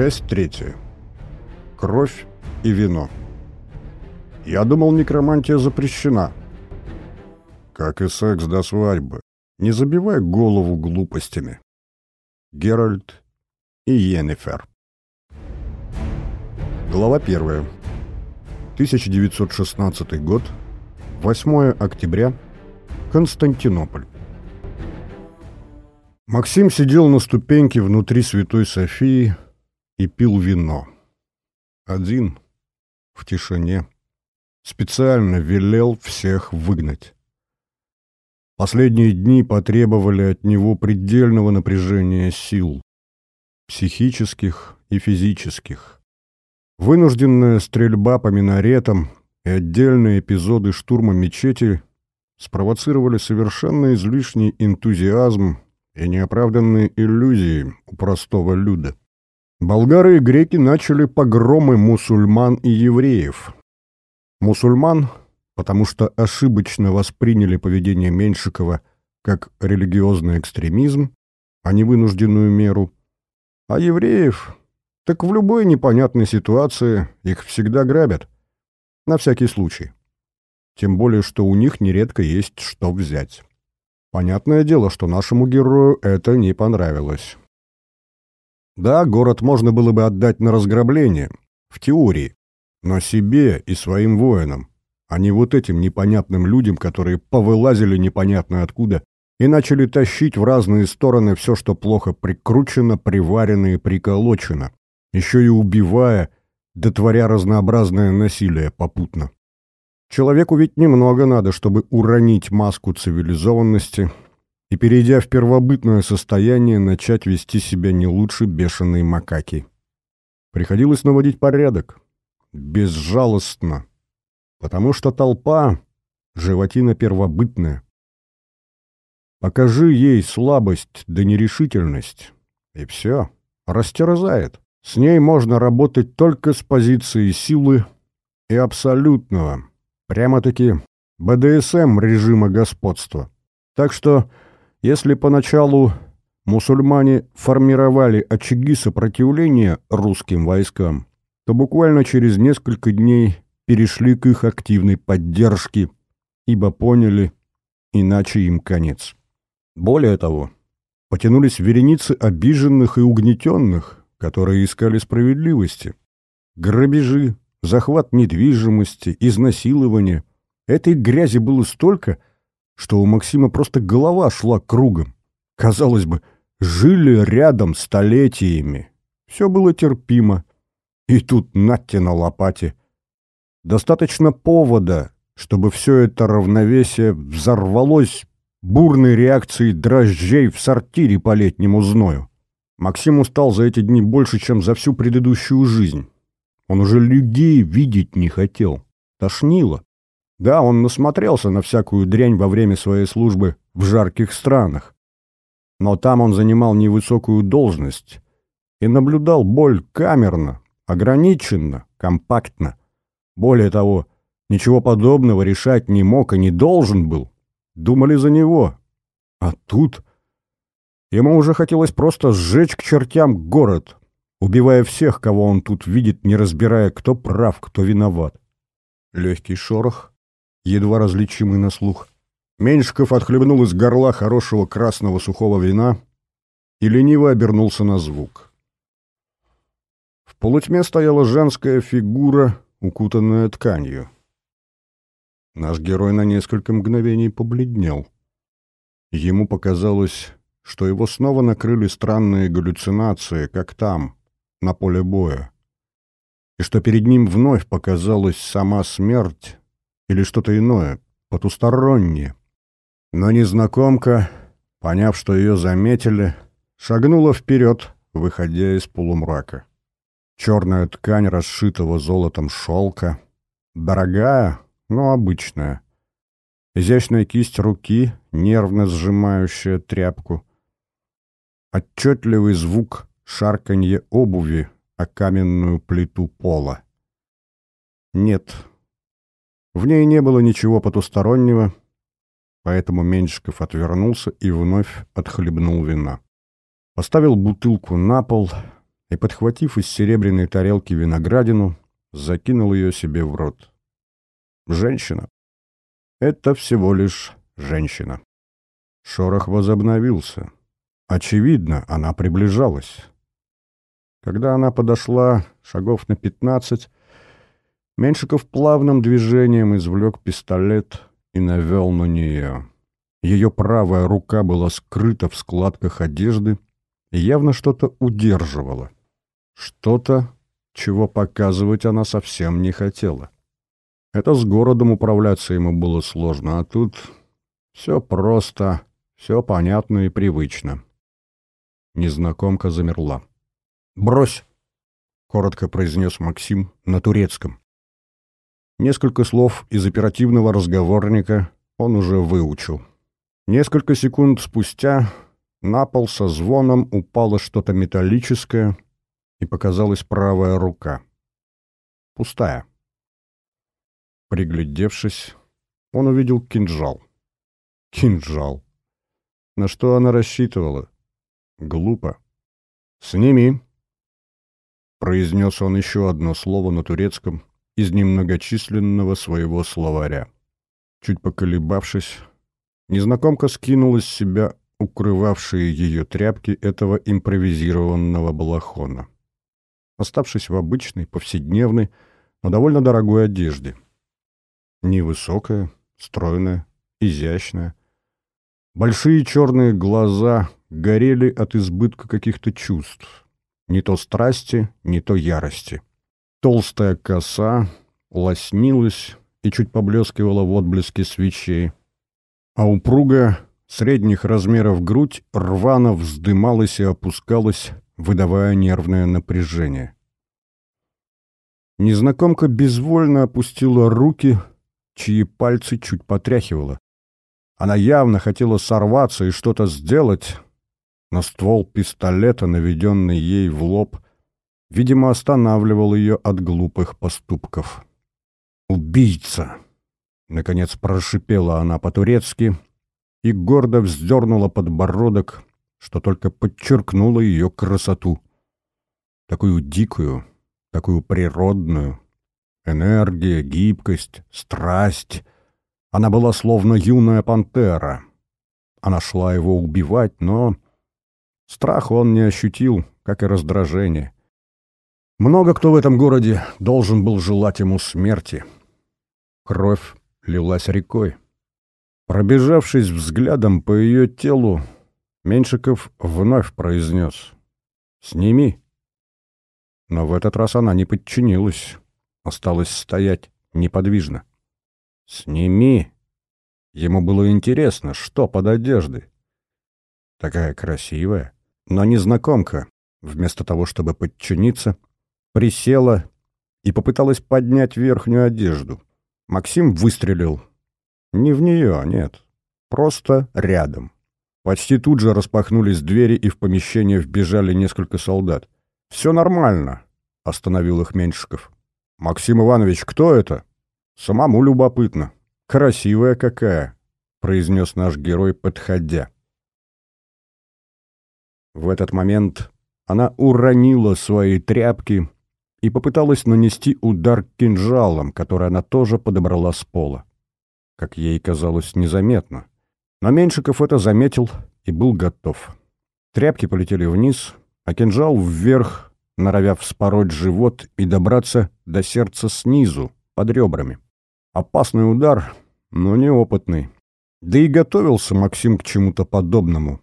Часть третья. Кровь и вино. Я думал, некромантия запрещена. Как и секс до свадьбы. Не забивай голову глупостями. Геральт и Йеннифер. Глава первая. 1916 год. 8 октября. Константинополь. Максим сидел на ступеньке внутри Святой Софии и пил вино. Один, в тишине, специально велел всех выгнать. Последние дни потребовали от него предельного напряжения сил, психических и физических. Вынужденная стрельба по минаретам и отдельные эпизоды штурма мечети спровоцировали совершенно излишний энтузиазм и неоправданные иллюзии у простого люда. Болгары и греки начали погромы мусульман и евреев. Мусульман, потому что ошибочно восприняли поведение Меньшикова как религиозный экстремизм, а не вынужденную меру, а евреев, так в любой непонятной ситуации их всегда грабят. На всякий случай. Тем более, что у них нередко есть что взять. Понятное дело, что нашему герою это не понравилось. Да, город можно было бы отдать на разграбление, в теории, но себе и своим воинам, а не вот этим непонятным людям, которые повылазили непонятно откуда и начали тащить в разные стороны все, что плохо прикручено, приварено и приколочено, еще и убивая, дотворя разнообразное насилие попутно. Человеку ведь немного надо, чтобы уронить маску цивилизованности и, перейдя в первобытное состояние, начать вести себя не лучше бешеной макаки. Приходилось наводить порядок. Безжалостно. Потому что толпа — животина первобытная. Покажи ей слабость да нерешительность, и все, растерзает. С ней можно работать только с позиции силы и абсолютного, прямо-таки БДСМ режима господства. Так что если поначалу мусульмане формировали очаги сопротивления русским войскам, то буквально через несколько дней перешли к их активной поддержке, ибо поняли, иначе им конец. Более того, потянулись вереницы обиженных и угнетенных, которые искали справедливости. Грабежи, захват недвижимости, изнасилование. Этой грязи было столько, что у Максима просто голова шла кругом. Казалось бы, жили рядом столетиями. Все было терпимо. И тут Натте на лопате. Достаточно повода, чтобы все это равновесие взорвалось бурной реакцией дрожжей в сортире по летнему зною. Максим устал за эти дни больше, чем за всю предыдущую жизнь. Он уже людей видеть не хотел. Тошнило. Да, он насмотрелся на всякую дрянь во время своей службы в жарких странах. Но там он занимал невысокую должность и наблюдал боль камерно, ограниченно, компактно. Более того, ничего подобного решать не мог и не должен был. Думали за него. А тут... Ему уже хотелось просто сжечь к чертям город, убивая всех, кого он тут видит, не разбирая, кто прав, кто виноват. Легкий шорох, едва различимый на слух. Меньшиков отхлебнул из горла хорошего красного сухого вина и лениво обернулся на звук. В полутьме стояла женская фигура, укутанная тканью. Наш герой на несколько мгновений побледнел. Ему показалось, что его снова накрыли странные галлюцинации, как там, на поле боя, и что перед ним вновь показалась сама смерть, или что-то иное, потустороннее. Но незнакомка, поняв, что ее заметили, шагнула вперед, выходя из полумрака. Черная ткань расшитого золотом шелка, дорогая, но обычная. Изящная кисть руки, нервно сжимающая тряпку. Отчетливый звук шарканье обуви о каменную плиту пола. Нет, в ней не было ничего потустороннего, поэтому Меньшиков отвернулся и вновь отхлебнул вина. Поставил бутылку на пол и, подхватив из серебряной тарелки виноградину, закинул ее себе в рот. Женщина. Это всего лишь женщина. Шорох возобновился. Очевидно, она приближалась. Когда она подошла шагов на пятнадцать, Меньшиков плавным движением извлек пистолет и навел на нее. Ее правая рука была скрыта в складках одежды и явно что-то удерживала. Что-то, чего показывать она совсем не хотела. Это с городом управляться ему было сложно, а тут все просто, все понятно и привычно. Незнакомка замерла. «Брось!» — коротко произнес Максим на турецком. Несколько слов из оперативного разговорника он уже выучил. Несколько секунд спустя на пол со звоном упало что-то металлическое, и показалась правая рука. Пустая. Приглядевшись, он увидел кинжал. Кинжал. На что она рассчитывала? Глупо. «Сними!» Произнес он еще одно слово на турецком из немногочисленного своего словаря. Чуть поколебавшись, незнакомка скинула с себя укрывавшие ее тряпки этого импровизированного балахона, оставшись в обычной, повседневной, но довольно дорогой одежде. Невысокая, стройная, изящная. Большие черные глаза горели от избытка каких-то чувств. Не то страсти, не то ярости. Толстая коса лоснилась и чуть поблескивала в отблеске свечей. А упругая, средних размеров грудь рвано вздымалась и опускалась, выдавая нервное напряжение. Незнакомка безвольно опустила руки, чьи пальцы чуть потряхивала. Она явно хотела сорваться и что-то сделать, но ствол пистолета, наведенный ей в лоб, видимо, останавливал ее от глупых поступков. «Убийца!» — наконец прошипела она по-турецки и гордо вздернула подбородок, что только подчеркнуло ее красоту. Такую дикую, такую природную. Энергия, гибкость, страсть. Она была словно юная пантера. Она шла его убивать, но Страх он не ощутил, как и раздражение. Много кто в этом городе должен был желать ему смерти. Кровь лилась рекой. Пробежавшись взглядом по ее телу, Меньшиков вновь произнес «Сними». Но в этот раз она не подчинилась, осталась стоять неподвижно. «Сними!» Ему было интересно, что под одеждой. Такая красивая. Но незнакомка, вместо того, чтобы подчиниться, присела и попыталась поднять верхнюю одежду. Максим выстрелил. Не в нее, нет. Просто рядом. Почти тут же распахнулись двери, и в помещение вбежали несколько солдат. «Все нормально», — остановил их Меньшиков. «Максим Иванович, кто это?» «Самому любопытно. Красивая какая», — произнес наш герой, подходя. В этот момент она уронила свои тряпки и попыталась нанести удар кинжалом, который она тоже подобрала с пола. Как ей казалось, незаметно. Но Меньшиков это заметил и был готов. Тряпки полетели вниз, а кинжал вверх, норовя вспороть живот и добраться до сердца снизу, под ребрами. Опасный удар, но неопытный. Да и готовился Максим к чему-то подобному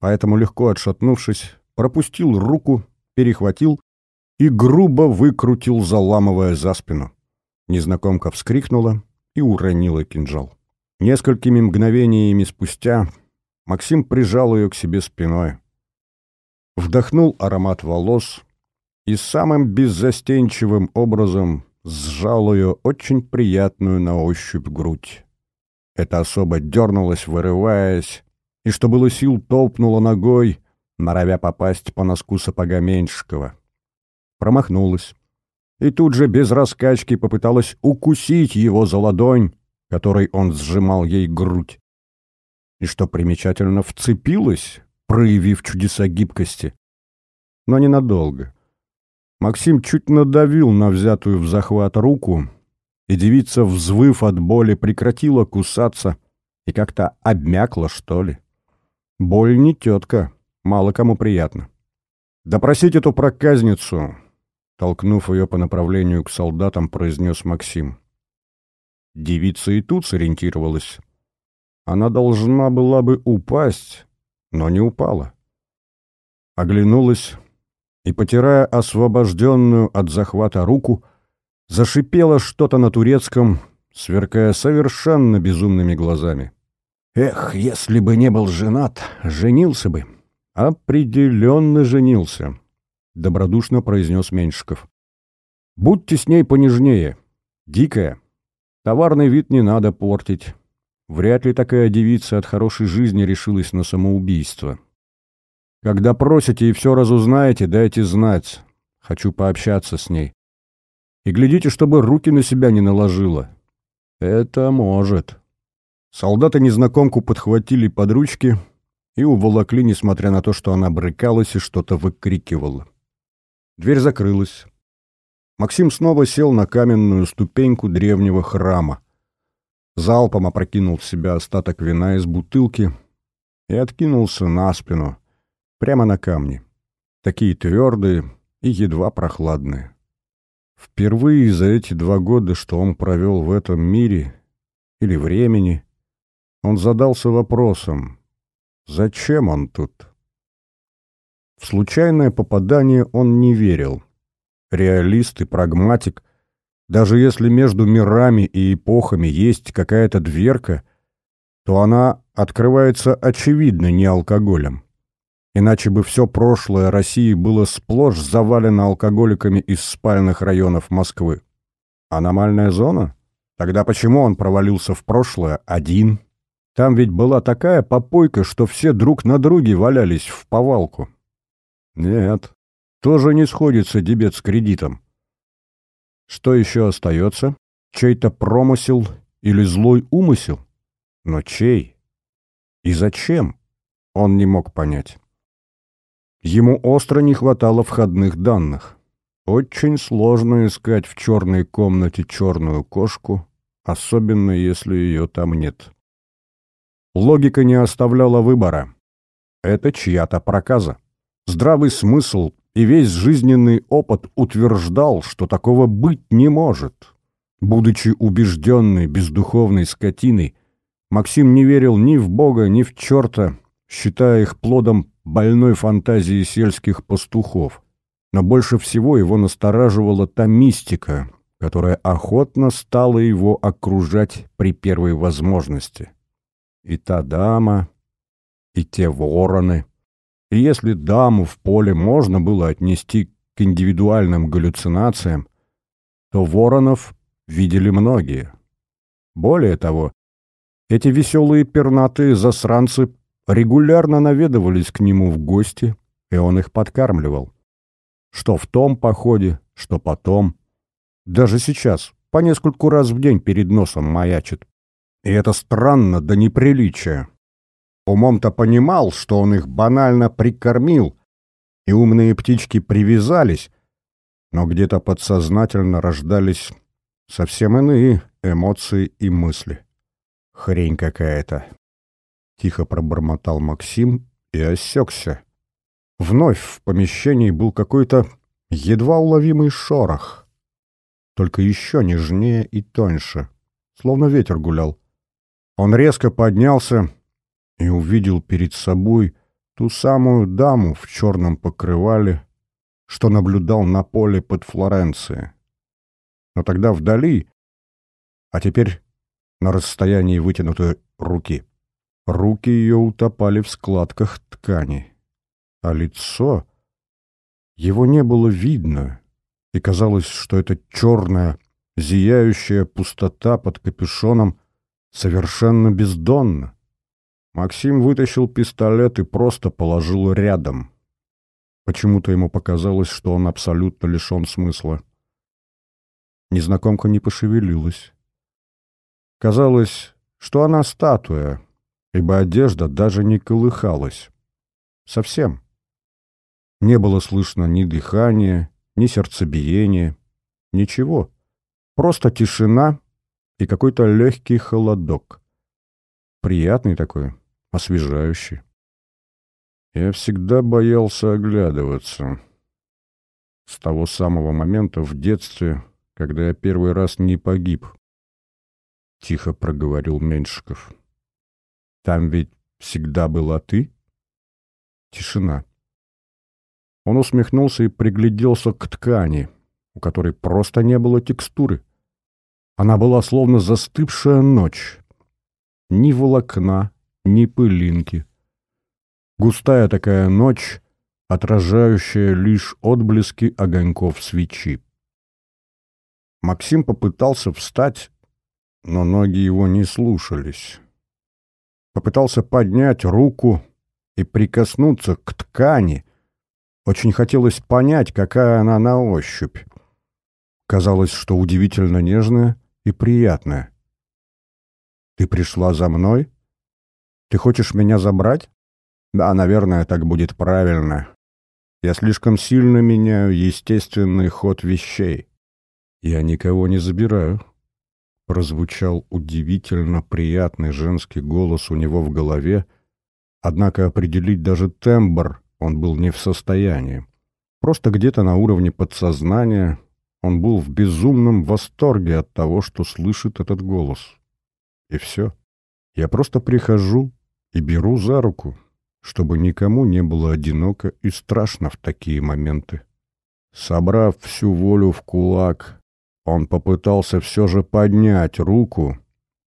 поэтому, легко отшатнувшись, пропустил руку, перехватил и грубо выкрутил, заламывая за спину. Незнакомка вскрикнула и уронила кинжал. Несколькими мгновениями спустя Максим прижал ее к себе спиной. Вдохнул аромат волос и самым беззастенчивым образом сжал ее очень приятную на ощупь грудь. Эта особа дернулась, вырываясь, и, что было сил, топнула ногой, норовя попасть по носку сапога Меньшикова. Промахнулась. И тут же без раскачки попыталась укусить его за ладонь, которой он сжимал ей грудь. И, что примечательно, вцепилась, проявив чудеса гибкости. Но ненадолго. Максим чуть надавил на взятую в захват руку, и девица, взвыв от боли, прекратила кусаться и как-то обмякла, что ли. Боль не тетка, мало кому приятно. «Допросить эту проказницу!» Толкнув ее по направлению к солдатам, произнес Максим. Девица и тут сориентировалась. Она должна была бы упасть, но не упала. Оглянулась и, потирая освобожденную от захвата руку, зашипела что-то на турецком, сверкая совершенно безумными глазами. «Эх, если бы не был женат, женился бы!» «Определенно женился», — добродушно произнес Меньшиков. «Будьте с ней понежнее. Дикая. Товарный вид не надо портить. Вряд ли такая девица от хорошей жизни решилась на самоубийство. Когда просите и все разузнаете, дайте знать. Хочу пообщаться с ней. И глядите, чтобы руки на себя не наложила. Это может». Солдаты незнакомку подхватили под ручки и уволокли, несмотря на то, что она брыкалась и что-то выкрикивала. Дверь закрылась. Максим снова сел на каменную ступеньку древнего храма. Залпом опрокинул в себя остаток вина из бутылки и откинулся на спину, прямо на камни. Такие твердые и едва прохладные. Впервые за эти два года, что он провел в этом мире, или времени, он задался вопросом, Зачем он тут? В случайное попадание он не верил. Реалист и прагматик. Даже если между мирами и эпохами есть какая-то дверка, то она открывается очевидно не алкоголем. Иначе бы все прошлое России было сплошь завалено алкоголиками из спальных районов Москвы. Аномальная зона? Тогда почему он провалился в прошлое один? Там ведь была такая попойка, что все друг на друге валялись в повалку. Нет, тоже не сходится дебет с кредитом. Что еще остается? Чей-то промысел или злой умысел? Но чей? И зачем? Он не мог понять. Ему остро не хватало входных данных. Очень сложно искать в черной комнате черную кошку, особенно если ее там нет. Логика не оставляла выбора. Это чья-то проказа. Здравый смысл и весь жизненный опыт утверждал, что такого быть не может. Будучи убежденной бездуховной скотиной, Максим не верил ни в Бога, ни в черта, считая их плодом больной фантазии сельских пастухов. Но больше всего его настораживала та мистика, которая охотно стала его окружать при первой возможности и та дама, и те вороны. И если даму в поле можно было отнести к индивидуальным галлюцинациям, то воронов видели многие. Более того, эти веселые пернатые засранцы регулярно наведывались к нему в гости, и он их подкармливал. Что в том походе, что потом. Даже сейчас, по нескольку раз в день перед носом маячит. И это странно до неприличия. Умом-то понимал, что он их банально прикормил, и умные птички привязались, но где-то подсознательно рождались совсем иные эмоции и мысли. Хрень какая-то. Тихо пробормотал Максим и осекся. Вновь в помещении был какой-то едва уловимый шорох, только еще нежнее и тоньше, словно ветер гулял. Он резко поднялся и увидел перед собой ту самую даму в черном покрывале, что наблюдал на поле под Флоренцией. Но тогда вдали, а теперь на расстоянии вытянутой руки. Руки ее утопали в складках ткани, а лицо... Его не было видно, и казалось, что это черная, зияющая пустота под капюшоном совершенно бездонно. Максим вытащил пистолет и просто положил рядом. Почему-то ему показалось, что он абсолютно лишен смысла. Незнакомка не пошевелилась. Казалось, что она статуя, ибо одежда даже не колыхалась. Совсем. Не было слышно ни дыхания, ни сердцебиения, ничего. Просто тишина и какой-то легкий холодок. Приятный такой, освежающий. Я всегда боялся оглядываться. С того самого момента в детстве, когда я первый раз не погиб. Тихо проговорил Меньшиков. Там ведь всегда была ты? Тишина. Он усмехнулся и пригляделся к ткани, у которой просто не было текстуры. Она была словно застывшая ночь. Ни волокна, ни пылинки. Густая такая ночь, отражающая лишь отблески огоньков свечи. Максим попытался встать, но ноги его не слушались. Попытался поднять руку и прикоснуться к ткани. Очень хотелось понять, какая она на ощупь. Казалось, что удивительно нежная и приятная. «Ты пришла за мной? Ты хочешь меня забрать?» «Да, наверное, так будет правильно. Я слишком сильно меняю естественный ход вещей. Я никого не забираю». Прозвучал удивительно приятный женский голос у него в голове, однако определить даже тембр он был не в состоянии. Просто где-то на уровне подсознания он был в безумном восторге от того, что слышит этот голос. И все. Я просто прихожу и беру за руку, чтобы никому не было одиноко и страшно в такие моменты. Собрав всю волю в кулак, он попытался все же поднять руку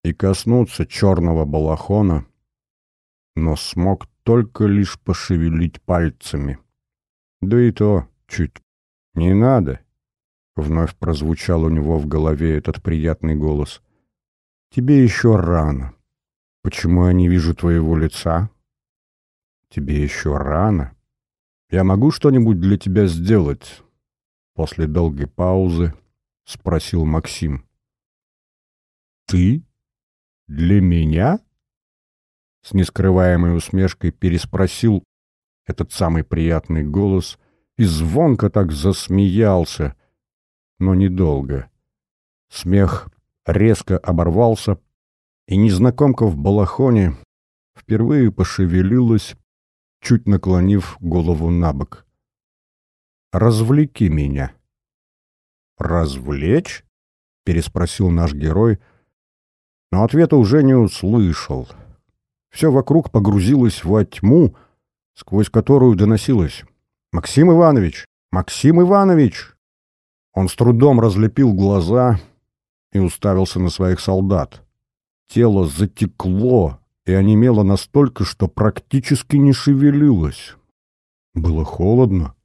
и коснуться черного балахона, но смог только лишь пошевелить пальцами. Да и то чуть. «Не надо!» — вновь прозвучал у него в голове этот приятный голос. «Тебе еще рано. Почему я не вижу твоего лица?» «Тебе еще рано. Я могу что-нибудь для тебя сделать?» После долгой паузы спросил Максим. «Ты? Для меня?» С нескрываемой усмешкой переспросил этот самый приятный голос и звонко так засмеялся, но недолго. Смех резко оборвался, и незнакомка в балахоне впервые пошевелилась, чуть наклонив голову на бок. «Развлеки меня». «Развлечь?» — переспросил наш герой, но ответа уже не услышал. Все вокруг погрузилось во тьму, сквозь которую доносилось. «Максим Иванович! Максим Иванович!» Он с трудом разлепил глаза и уставился на своих солдат. Тело затекло и онемело настолько, что практически не шевелилось. Было холодно,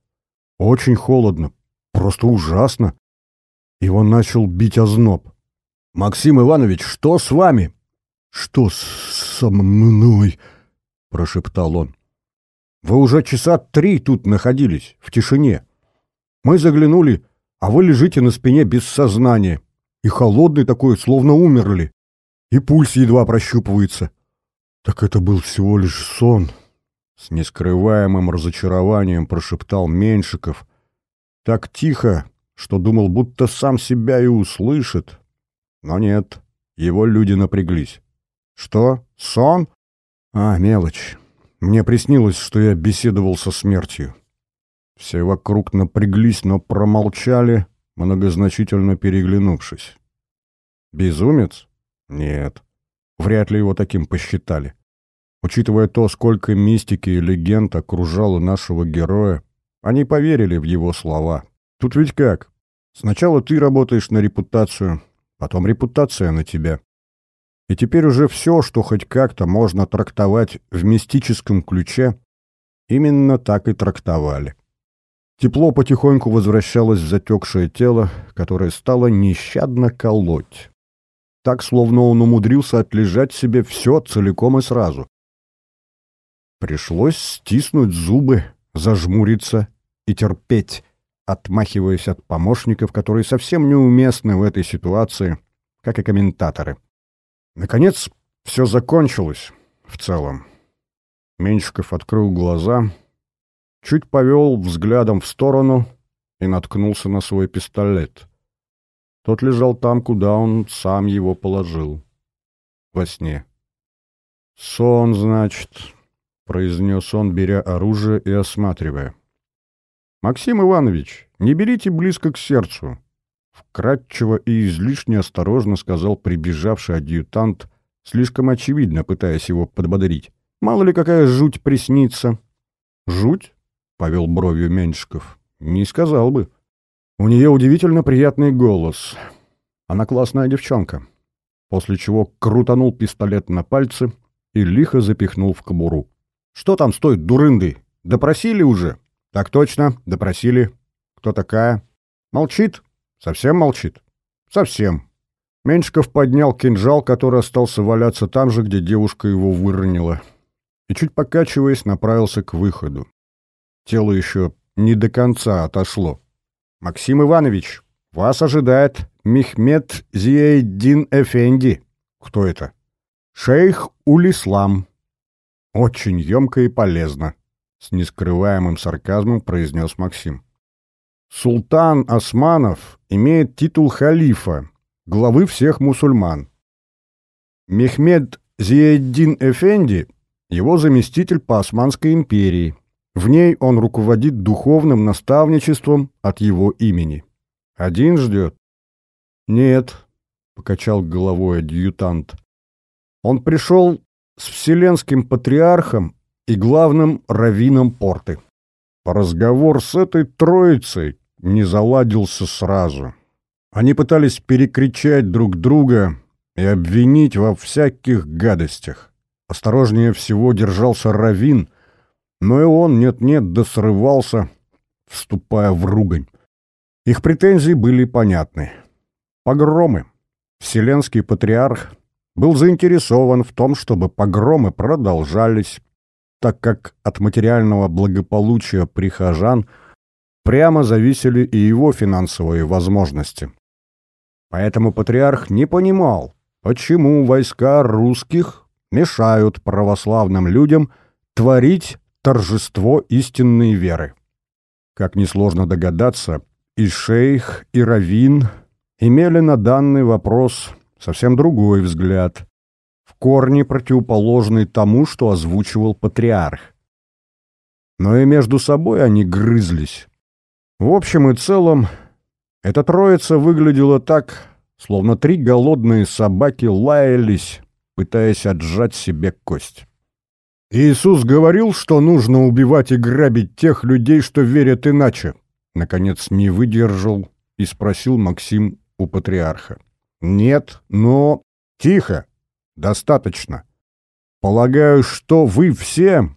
очень холодно, просто ужасно. Его начал бить озноб. «Максим Иванович, что с вами?» «Что со мной?» — прошептал он. «Вы уже часа три тут находились, в тишине. Мы заглянули, а вы лежите на спине без сознания. И холодный такой, словно умерли. И пульс едва прощупывается». «Так это был всего лишь сон», — с нескрываемым разочарованием прошептал Меньшиков. Так тихо, что думал, будто сам себя и услышит. Но нет, его люди напряглись. «Что? Сон?» «А, мелочь. Мне приснилось, что я беседовал со смертью». Все вокруг напряглись, но промолчали, многозначительно переглянувшись. «Безумец? Нет. Вряд ли его таким посчитали. Учитывая то, сколько мистики и легенд окружало нашего героя, они поверили в его слова. Тут ведь как? Сначала ты работаешь на репутацию, потом репутация на тебя. И теперь уже все, что хоть как-то можно трактовать в мистическом ключе, именно так и трактовали. Тепло потихоньку возвращалось в затекшее тело, которое стало нещадно колоть. Так, словно он умудрился отлежать себе все целиком и сразу. Пришлось стиснуть зубы, зажмуриться и терпеть, отмахиваясь от помощников, которые совсем неуместны в этой ситуации, как и комментаторы. Наконец, все закончилось в целом. Меньшиков открыл глаза, чуть повел взглядом в сторону и наткнулся на свой пистолет. Тот лежал там, куда он сам его положил. Во сне. «Сон, значит», — произнес он, беря оружие и осматривая. «Максим Иванович, не берите близко к сердцу», — вкратчиво и излишне осторожно сказал прибежавший адъютант, слишком очевидно пытаясь его подбодрить. «Мало ли какая жуть приснится». «Жуть?» — повел бровью Меньшиков. «Не сказал бы. У нее удивительно приятный голос. Она классная девчонка». После чего крутанул пистолет на пальцы и лихо запихнул в кобуру. «Что там стоит, дурынды? Допросили уже?» «Так точно, допросили. Кто такая?» «Молчит? Совсем молчит?» «Совсем». Меньшиков поднял кинжал, который остался валяться там же, где девушка его выронила, и, чуть покачиваясь, направился к выходу. Тело еще не до конца отошло. «Максим Иванович, вас ожидает Мехмед Зиэйдин Эфенди». «Кто это?» «Шейх Улислам». «Очень емко и полезно», — с нескрываемым сарказмом произнес Максим. «Султан Османов имеет титул халифа, главы всех мусульман. Мехмед Зиэддин Эфенди — его заместитель по Османской империи. В ней он руководит духовным наставничеством от его имени. Один ждет?» «Нет», — покачал головой адъютант. «Он пришел с вселенским патриархом и главным раввином порты. Разговор с этой троицей не заладился сразу. Они пытались перекричать друг друга и обвинить во всяких гадостях. Осторожнее всего держался раввин, но и он нет-нет да срывался, вступая в ругань. Их претензии были понятны. Погромы. Вселенский патриарх был заинтересован в том, чтобы погромы продолжались, так как от материального благополучия прихожан прямо зависели и его финансовые возможности. Поэтому патриарх не понимал, почему войска русских мешают православным людям творить торжество истинной веры. Как несложно догадаться, и шейх, и раввин имели на данный вопрос совсем другой взгляд, в корне противоположный тому, что озвучивал патриарх. Но и между собой они грызлись. В общем и целом, эта троица выглядела так, словно три голодные собаки лаялись, пытаясь отжать себе кость. «Иисус говорил, что нужно убивать и грабить тех людей, что верят иначе», наконец не выдержал и спросил Максим у патриарха. «Нет, но...» «Тихо! Достаточно. Полагаю, что вы все...»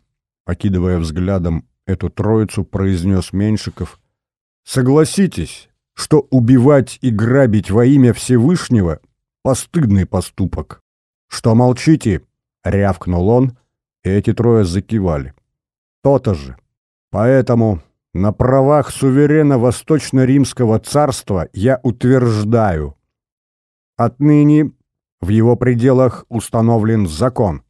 Окидывая взглядом эту троицу, произнес Меньшиков. «Согласитесь, что убивать и грабить во имя Всевышнего — постыдный поступок. Что молчите?» — рявкнул он, и эти трое закивали. «То-то же. Поэтому на правах суверена Восточно-Римского царства я утверждаю, Отныне в его пределах установлен закон.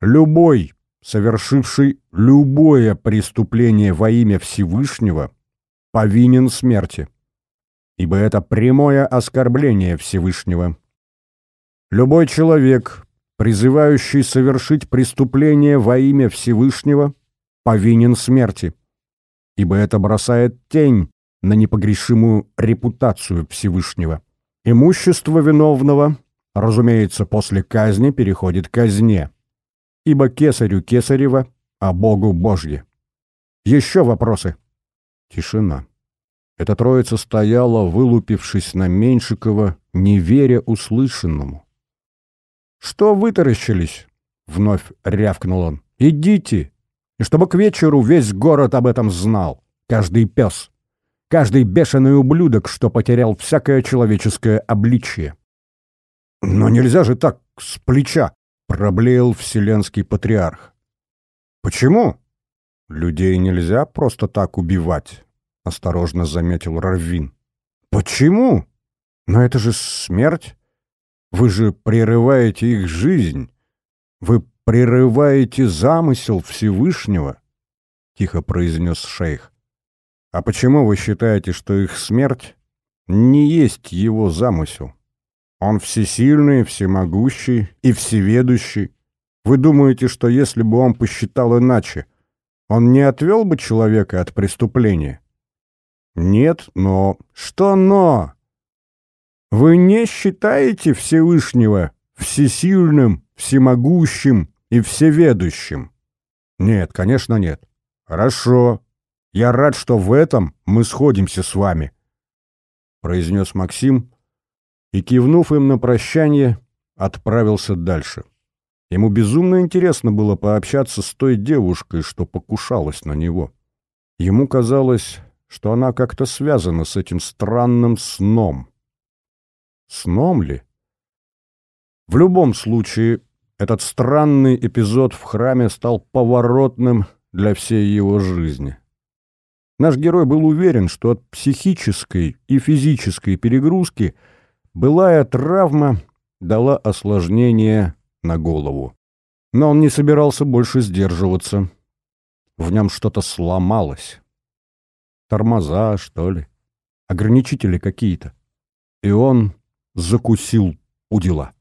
Любой, совершивший любое преступление во имя Всевышнего, повинен смерти, ибо это прямое оскорбление Всевышнего. Любой человек, призывающий совершить преступление во имя Всевышнего, повинен смерти, ибо это бросает тень на непогрешимую репутацию Всевышнего. Имущество виновного, разумеется, после казни переходит к казне, ибо кесарю кесарева, а Богу Божье. Еще вопросы? Тишина. Эта троица стояла, вылупившись на Меньшикова, не веря услышанному. «Что вытаращились?» — вновь рявкнул он. «Идите! И чтобы к вечеру весь город об этом знал, каждый пес!» каждый бешеный ублюдок, что потерял всякое человеческое обличие. «Но нельзя же так, с плеча!» — проблеял вселенский патриарх. «Почему?» «Людей нельзя просто так убивать», — осторожно заметил Раввин. «Почему? Но это же смерть. Вы же прерываете их жизнь. Вы прерываете замысел Всевышнего», — тихо произнес шейх. А почему вы считаете, что их смерть не есть его замысел? Он всесильный, всемогущий и всеведущий. Вы думаете, что если бы он посчитал иначе, он не отвел бы человека от преступления? Нет, но... Что но? Вы не считаете Всевышнего всесильным, всемогущим и всеведущим? Нет, конечно, нет. Хорошо. Я рад, что в этом мы сходимся с вами, произнес Максим и, кивнув им на прощание, отправился дальше. Ему безумно интересно было пообщаться с той девушкой, что покушалась на него. Ему казалось, что она как-то связана с этим странным сном. Сном ли? В любом случае, этот странный эпизод в храме стал поворотным для всей его жизни. Наш герой был уверен, что от психической и физической перегрузки былая травма дала осложнение на голову. Но он не собирался больше сдерживаться. В нем что-то сломалось. Тормоза, что ли? Ограничители какие-то. И он закусил у дела.